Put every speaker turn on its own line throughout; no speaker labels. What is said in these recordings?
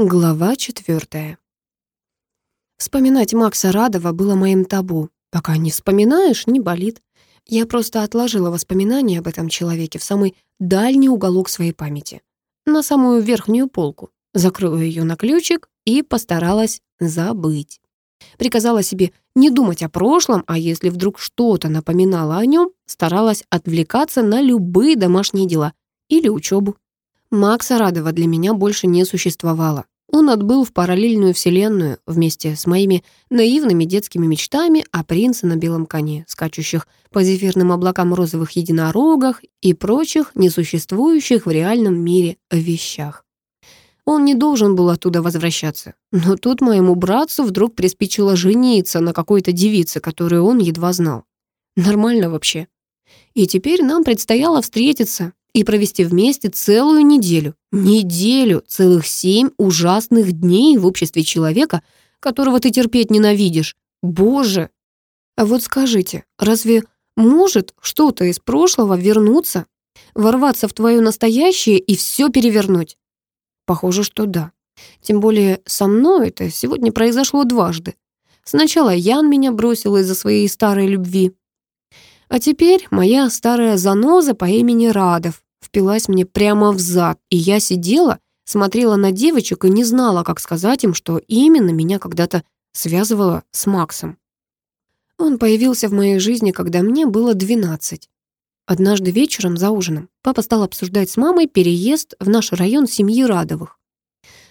Глава четвертая. Вспоминать Макса Радова было моим табу. Пока не вспоминаешь, не болит. Я просто отложила воспоминания об этом человеке в самый дальний уголок своей памяти. На самую верхнюю полку. Закрыла ее на ключик и постаралась забыть. Приказала себе не думать о прошлом, а если вдруг что-то напоминало о нем, старалась отвлекаться на любые домашние дела или учебу. Макса Радова для меня больше не существовало. Он отбыл в параллельную вселенную вместе с моими наивными детскими мечтами о принце на белом коне, скачущих по зефирным облакам розовых единорогах и прочих несуществующих в реальном мире вещах. Он не должен был оттуда возвращаться. Но тут моему братцу вдруг приспичило жениться на какой-то девице, которую он едва знал. Нормально вообще. И теперь нам предстояло встретиться, и провести вместе целую неделю. Неделю, целых семь ужасных дней в обществе человека, которого ты терпеть ненавидишь. Боже! А вот скажите, разве может что-то из прошлого вернуться, ворваться в твое настоящее и все перевернуть? Похоже, что да. Тем более со мной это сегодня произошло дважды. Сначала Ян меня бросил из-за своей старой любви, а теперь моя старая заноза по имени Радов впилась мне прямо в зад, и я сидела, смотрела на девочек и не знала, как сказать им, что именно меня когда-то связывало с Максом. Он появился в моей жизни, когда мне было 12. Однажды вечером за ужином папа стал обсуждать с мамой переезд в наш район семьи Радовых.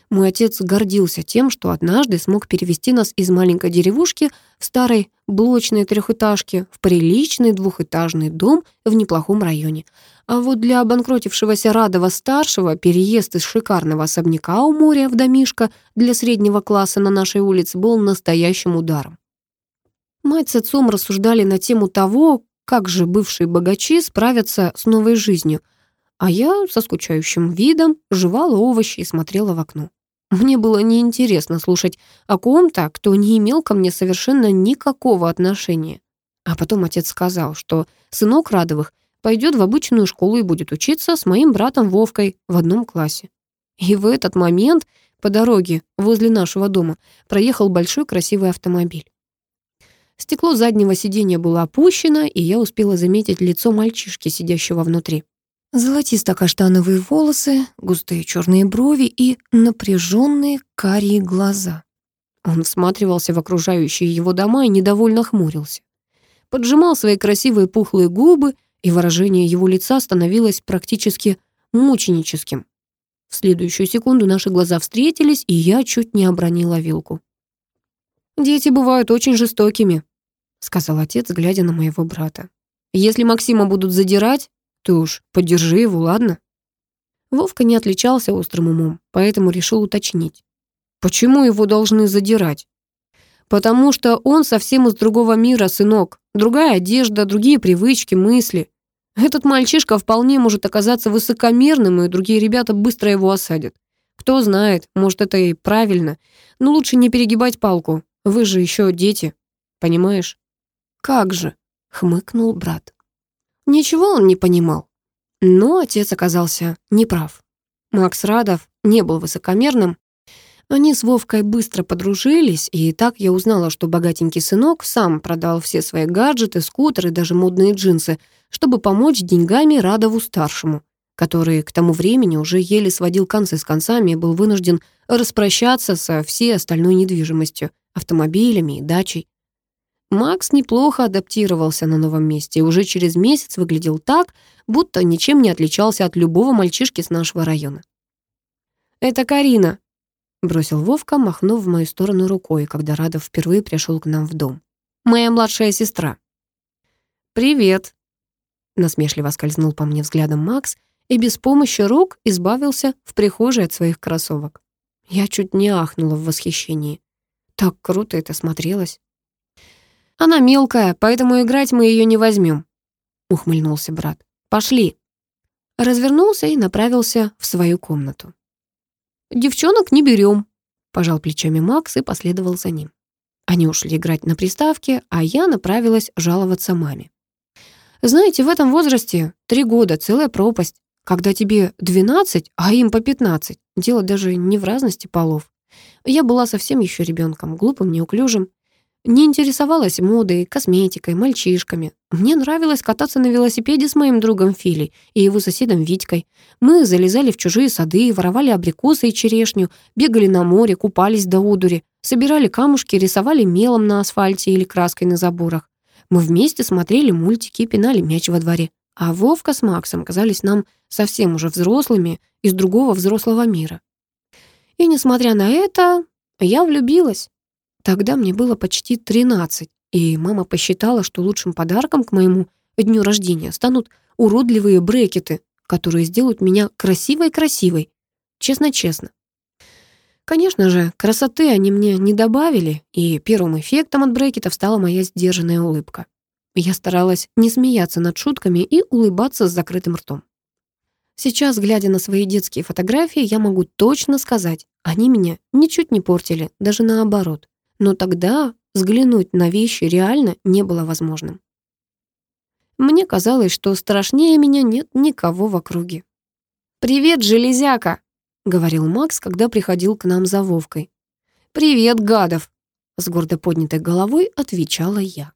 Мой отец гордился тем, что однажды смог перевести нас из маленькой деревушки в старой блочной трехэтажке в приличный двухэтажный дом в неплохом районе. А вот для обанкротившегося Радова-старшего переезд из шикарного особняка у моря в домишко для среднего класса на нашей улице был настоящим ударом. Мать с отцом рассуждали на тему того, как же бывшие богачи справятся с новой жизнью, а я со скучающим видом жевала овощи и смотрела в окно. Мне было неинтересно слушать о ком-то, кто не имел ко мне совершенно никакого отношения. А потом отец сказал, что сынок Радовых пойдет в обычную школу и будет учиться с моим братом Вовкой в одном классе. И в этот момент по дороге возле нашего дома проехал большой красивый автомобиль. Стекло заднего сиденья было опущено, и я успела заметить лицо мальчишки, сидящего внутри. Золотисто-каштановые волосы, густые черные брови и напряженные карие глаза. Он всматривался в окружающие его дома и недовольно хмурился. Поджимал свои красивые пухлые губы, и выражение его лица становилось практически мученическим. В следующую секунду наши глаза встретились, и я чуть не обронила вилку. «Дети бывают очень жестокими», — сказал отец, глядя на моего брата. «Если Максима будут задирать, ты уж поддержи его, ладно?» Вовка не отличался острым умом, поэтому решил уточнить. «Почему его должны задирать?» «Потому что он совсем из другого мира, сынок. Другая одежда, другие привычки, мысли. Этот мальчишка вполне может оказаться высокомерным, и другие ребята быстро его осадят. Кто знает, может, это и правильно. Но лучше не перегибать палку. Вы же еще дети, понимаешь?» «Как же?» — хмыкнул брат. Ничего он не понимал. Но отец оказался неправ. Макс Радов не был высокомерным. Они с Вовкой быстро подружились, и так я узнала, что богатенький сынок сам продал все свои гаджеты, скутеры, даже модные джинсы, чтобы помочь деньгами Радову-старшему, который к тому времени уже еле сводил концы с концами и был вынужден распрощаться со всей остальной недвижимостью, автомобилями и дачей. Макс неплохо адаптировался на новом месте и уже через месяц выглядел так, будто ничем не отличался от любого мальчишки с нашего района. «Это Карина», — бросил Вовка, махнув в мою сторону рукой, когда Радов впервые пришел к нам в дом. «Моя младшая сестра». «Привет», — насмешливо скользнул по мне взглядом Макс и без помощи рук избавился в прихожей от своих кроссовок. Я чуть не ахнула в восхищении. Так круто это смотрелось. Она мелкая, поэтому играть мы ее не возьмем», — ухмыльнулся брат. «Пошли». Развернулся и направился в свою комнату. «Девчонок не берем», — пожал плечами Макс и последовал за ним. Они ушли играть на приставке, а я направилась жаловаться маме. «Знаете, в этом возрасте три года, целая пропасть. когда тебе 12, а им по 15. Дело даже не в разности полов. Я была совсем еще ребенком, глупым, неуклюжим. Не интересовалась модой, косметикой, мальчишками. Мне нравилось кататься на велосипеде с моим другом Филей и его соседом Витькой. Мы залезали в чужие сады, воровали абрикосы и черешню, бегали на море, купались до удури, собирали камушки, рисовали мелом на асфальте или краской на заборах. Мы вместе смотрели мультики и пинали мяч во дворе. А Вовка с Максом казались нам совсем уже взрослыми из другого взрослого мира. И несмотря на это, я влюбилась. Тогда мне было почти 13, и мама посчитала, что лучшим подарком к моему дню рождения станут уродливые брекеты, которые сделают меня красивой-красивой. Честно-честно. Конечно же, красоты они мне не добавили, и первым эффектом от брекетов стала моя сдержанная улыбка. Я старалась не смеяться над шутками и улыбаться с закрытым ртом. Сейчас, глядя на свои детские фотографии, я могу точно сказать, они меня ничуть не портили, даже наоборот. Но тогда взглянуть на вещи реально не было возможным. Мне казалось, что страшнее меня нет никого в округе. «Привет, железяка!» — говорил Макс, когда приходил к нам за Вовкой. «Привет, гадов!» — с гордо поднятой головой отвечала я.